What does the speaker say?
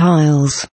tiles.